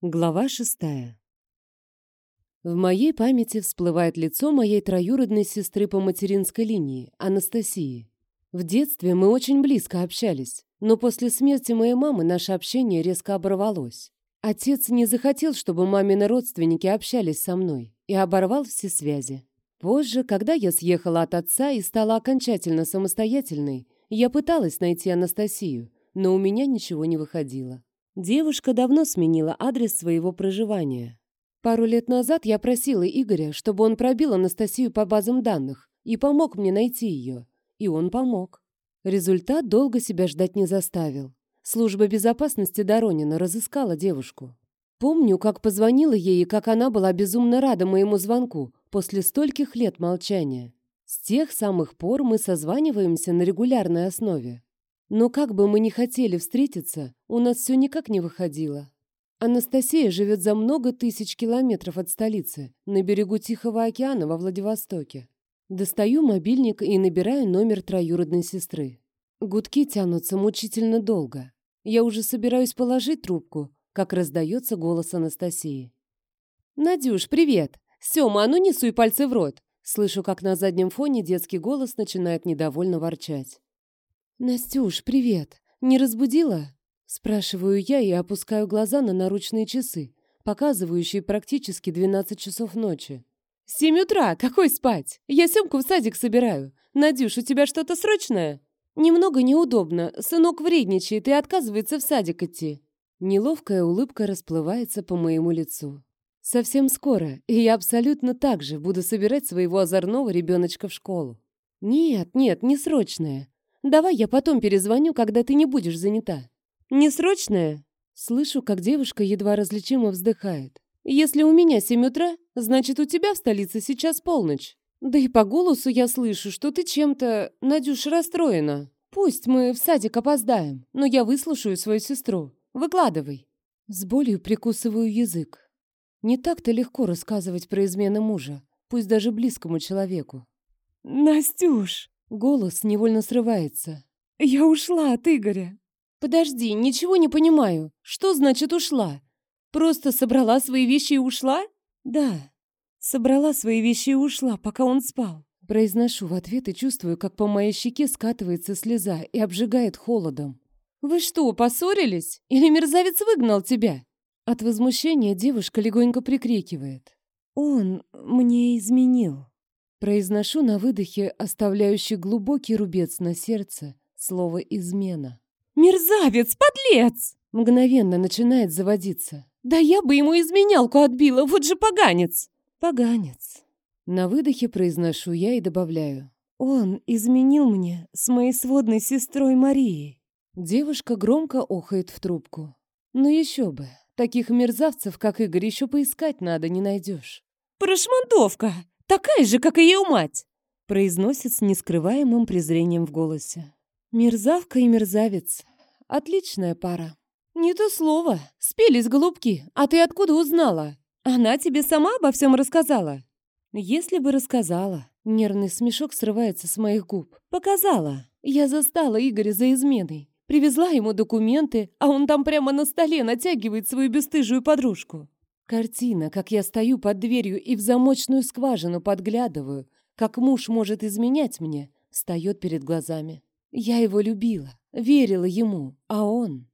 Глава шестая. В моей памяти всплывает лицо моей троюродной сестры по материнской линии, Анастасии. В детстве мы очень близко общались, но после смерти моей мамы наше общение резко оборвалось. Отец не захотел, чтобы мамины родственники общались со мной, и оборвал все связи. Позже, когда я съехала от отца и стала окончательно самостоятельной, я пыталась найти Анастасию, но у меня ничего не выходило. Девушка давно сменила адрес своего проживания. Пару лет назад я просила Игоря, чтобы он пробил Анастасию по базам данных и помог мне найти ее. И он помог. Результат долго себя ждать не заставил. Служба безопасности Доронина разыскала девушку. Помню, как позвонила ей и как она была безумно рада моему звонку после стольких лет молчания. С тех самых пор мы созваниваемся на регулярной основе. Но как бы мы ни хотели встретиться, у нас все никак не выходило. Анастасия живет за много тысяч километров от столицы, на берегу Тихого океана во Владивостоке. Достаю мобильник и набираю номер троюродной сестры. Гудки тянутся мучительно долго. Я уже собираюсь положить трубку, как раздается голос Анастасии. «Надюш, привет! Сёма, а ну не суй пальцы в рот!» Слышу, как на заднем фоне детский голос начинает недовольно ворчать. «Настюш, привет! Не разбудила?» Спрашиваю я и опускаю глаза на наручные часы, показывающие практически 12 часов ночи. «Семь утра! Какой спать? Я Семку в садик собираю. Надюш, у тебя что-то срочное?» «Немного неудобно. Сынок вредничает и отказывается в садик идти». Неловкая улыбка расплывается по моему лицу. Совсем скоро, и я абсолютно так же буду собирать своего озорного ребеночка в школу. Нет, нет, не срочное. Давай я потом перезвоню, когда ты не будешь занята. Не срочное? Слышу, как девушка едва различимо вздыхает. Если у меня семь утра, значит, у тебя в столице сейчас полночь. Да и по голосу я слышу, что ты чем-то, Надюш, расстроена. Пусть мы в садик опоздаем, но я выслушаю свою сестру. Выкладывай. С болью прикусываю язык. Не так-то легко рассказывать про измены мужа, пусть даже близкому человеку. «Настюш!» Голос невольно срывается. «Я ушла от Игоря!» «Подожди, ничего не понимаю. Что значит ушла? Просто собрала свои вещи и ушла?» «Да, собрала свои вещи и ушла, пока он спал». Произношу в ответ и чувствую, как по моей щеке скатывается слеза и обжигает холодом. «Вы что, поссорились? Или мерзавец выгнал тебя?» От возмущения девушка легонько прикрикивает. «Он мне изменил». Произношу на выдохе, оставляющий глубокий рубец на сердце, слово «измена». «Мерзавец! Подлец!» Мгновенно начинает заводиться. «Да я бы ему изменялку отбила, вот же поганец!» «Поганец!» На выдохе произношу я и добавляю. «Он изменил мне с моей сводной сестрой Марией». Девушка громко охает в трубку. «Ну еще бы, таких мерзавцев, как Игорь, еще поискать надо, не найдешь». «Прошмандовка! Такая же, как и ее мать!» произносит с нескрываемым презрением в голосе. «Мерзавка и мерзавец. Отличная пара». «Не то слово. Спелись голубки. А ты откуда узнала? Она тебе сама обо всем рассказала?» «Если бы рассказала». Нервный смешок срывается с моих губ. «Показала. Я застала Игоря за изменой. Привезла ему документы, а он там прямо на столе натягивает свою бесстыжую подружку. Картина, как я стою под дверью и в замочную скважину подглядываю, как муж может изменять мне, встает перед глазами. Я его любила, верила ему, а он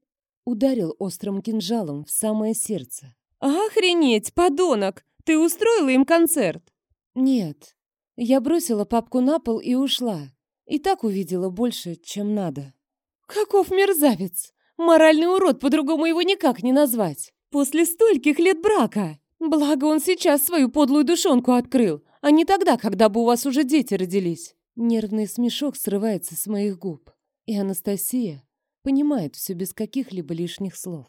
ударил острым кинжалом в самое сердце. «Охренеть, подонок! Ты устроила им концерт?» «Нет. Я бросила папку на пол и ушла. И так увидела больше, чем надо». «Каков мерзавец! Моральный урод, по-другому его никак не назвать!» После стольких лет брака! Благо он сейчас свою подлую душонку открыл, а не тогда, когда бы у вас уже дети родились. Нервный смешок срывается с моих губ. И Анастасия понимает все без каких-либо лишних слов.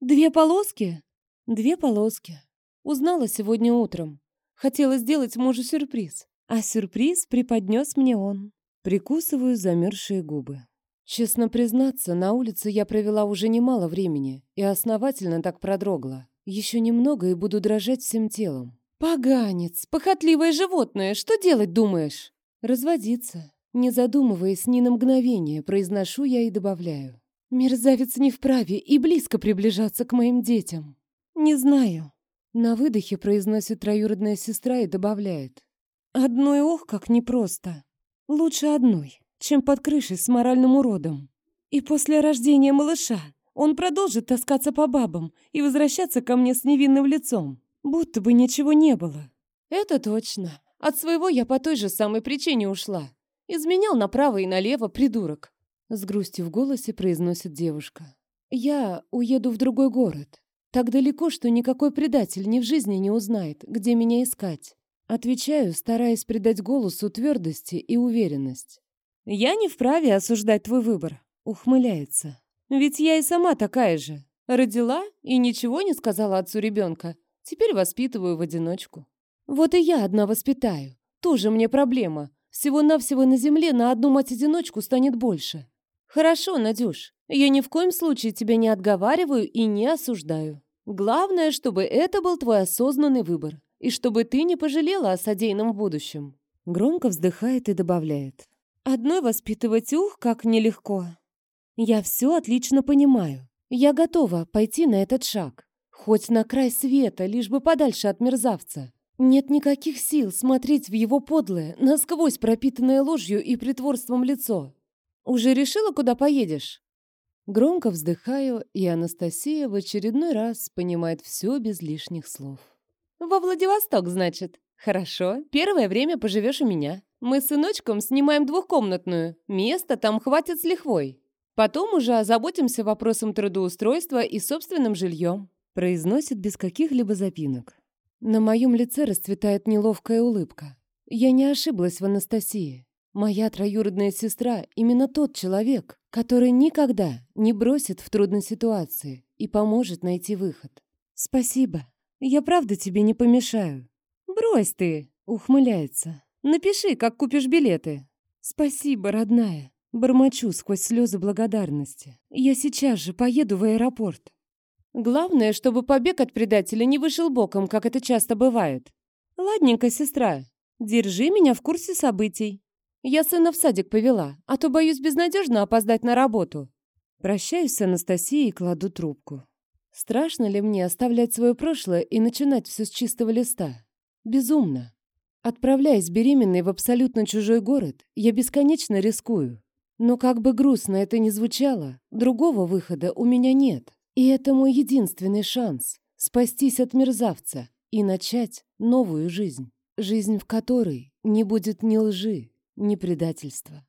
«Две полоски?» «Две полоски. Узнала сегодня утром. Хотела сделать мужу сюрприз. А сюрприз преподнес мне он. Прикусываю замерзшие губы. Честно признаться, на улице я провела уже немало времени и основательно так продрогла. Еще немного и буду дрожать всем телом. «Поганец! Похотливое животное! Что делать думаешь?» «Разводиться». Не задумываясь ни на мгновение, произношу я и добавляю. «Мерзавец не вправе и близко приближаться к моим детям». Не знаю. На выдохе произносит троюродная сестра и добавляет. Одной ох, как непросто. Лучше одной, чем под крышей с моральным уродом. И после рождения малыша он продолжит таскаться по бабам и возвращаться ко мне с невинным лицом, будто бы ничего не было. Это точно. От своего я по той же самой причине ушла. Изменял направо и налево, придурок. С грустью в голосе произносит девушка. Я уеду в другой город. Так далеко, что никакой предатель ни в жизни не узнает, где меня искать. Отвечаю, стараясь придать голосу твердости и уверенность. Я не вправе осуждать твой выбор. Ухмыляется. Ведь я и сама такая же. Родила и ничего не сказала отцу ребенка. Теперь воспитываю в одиночку. Вот и я одна воспитаю. Тоже мне проблема. Всего-навсего на земле на одну мать-одиночку станет больше. Хорошо, Надюш. Я ни в коем случае тебя не отговариваю и не осуждаю. Главное, чтобы это был твой осознанный выбор. И чтобы ты не пожалела о содеянном будущем. Громко вздыхает и добавляет. Одной воспитывать ух, как нелегко. Я все отлично понимаю. Я готова пойти на этот шаг. Хоть на край света, лишь бы подальше от мерзавца. Нет никаких сил смотреть в его подлое, насквозь пропитанное ложью и притворством лицо. Уже решила, куда поедешь? Громко вздыхаю, и Анастасия в очередной раз понимает все без лишних слов. Во Владивосток, значит. Хорошо, первое время поживешь у меня. Мы с сыночком снимаем двухкомнатную. Места там хватит с лихвой. Потом уже озаботимся вопросом трудоустройства и собственным жильем», произносит без каких-либо запинок. На моем лице расцветает неловкая улыбка. Я не ошиблась в Анастасии. Моя троюродная сестра именно тот человек, который никогда не бросит в трудной ситуации и поможет найти выход. Спасибо. Я правда тебе не помешаю. Брось ты, ухмыляется. Напиши, как купишь билеты. Спасибо, родная. Бормочу сквозь слезы благодарности. Я сейчас же поеду в аэропорт. Главное, чтобы побег от предателя не вышел боком, как это часто бывает. Ладненько, сестра. Держи меня в курсе событий. Я сына в садик повела, а то боюсь безнадежно опоздать на работу. Прощаюсь с Анастасией и кладу трубку. Страшно ли мне оставлять свое прошлое и начинать все с чистого листа? Безумно. Отправляясь беременной в абсолютно чужой город, я бесконечно рискую. Но как бы грустно это ни звучало, другого выхода у меня нет. И это мой единственный шанс — спастись от мерзавца и начать новую жизнь. Жизнь, в которой не будет ни лжи, ни предательства.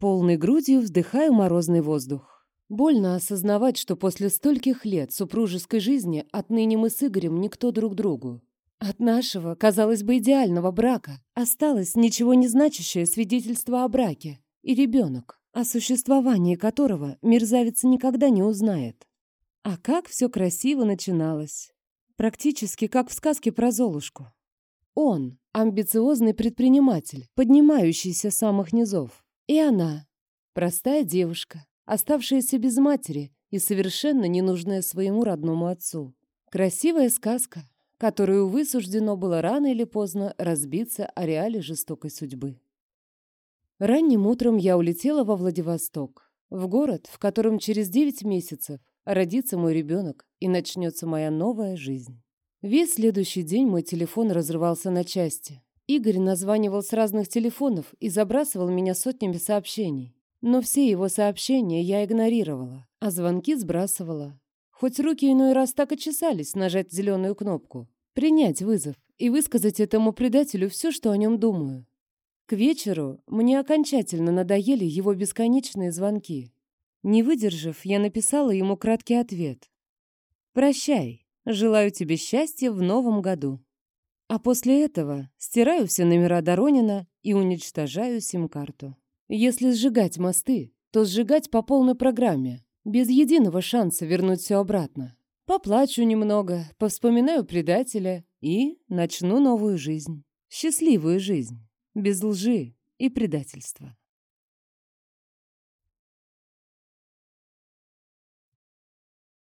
Полной грудью вздыхаю морозный воздух. Больно осознавать, что после стольких лет супружеской жизни отныне мы с Игорем никто друг другу. От нашего, казалось бы, идеального брака осталось ничего не значащее свидетельство о браке, и ребенок, о существовании которого мерзавец никогда не узнает. А как все красиво начиналось. Практически как в сказке про Золушку. Он — амбициозный предприниматель, поднимающийся с самых низов. И она — простая девушка, оставшаяся без матери и совершенно ненужная своему родному отцу. Красивая сказка, которой, увы, суждено было рано или поздно разбиться о реале жестокой судьбы. Ранним утром я улетела во Владивосток, в город, в котором через 9 месяцев родится мой ребенок и начнется моя новая жизнь. Весь следующий день мой телефон разрывался на части. Игорь названивал с разных телефонов и забрасывал меня сотнями сообщений. Но все его сообщения я игнорировала, а звонки сбрасывала. Хоть руки иной раз так и чесались нажать зеленую кнопку. Принять вызов и высказать этому предателю все, что о нем думаю. К вечеру мне окончательно надоели его бесконечные звонки. Не выдержав, я написала ему краткий ответ. «Прощай, желаю тебе счастья в новом году». А после этого стираю все номера Доронина и уничтожаю сим-карту. Если сжигать мосты, то сжигать по полной программе, без единого шанса вернуть все обратно. Поплачу немного, повспоминаю предателя и начну новую жизнь. Счастливую жизнь без лжи и предательства.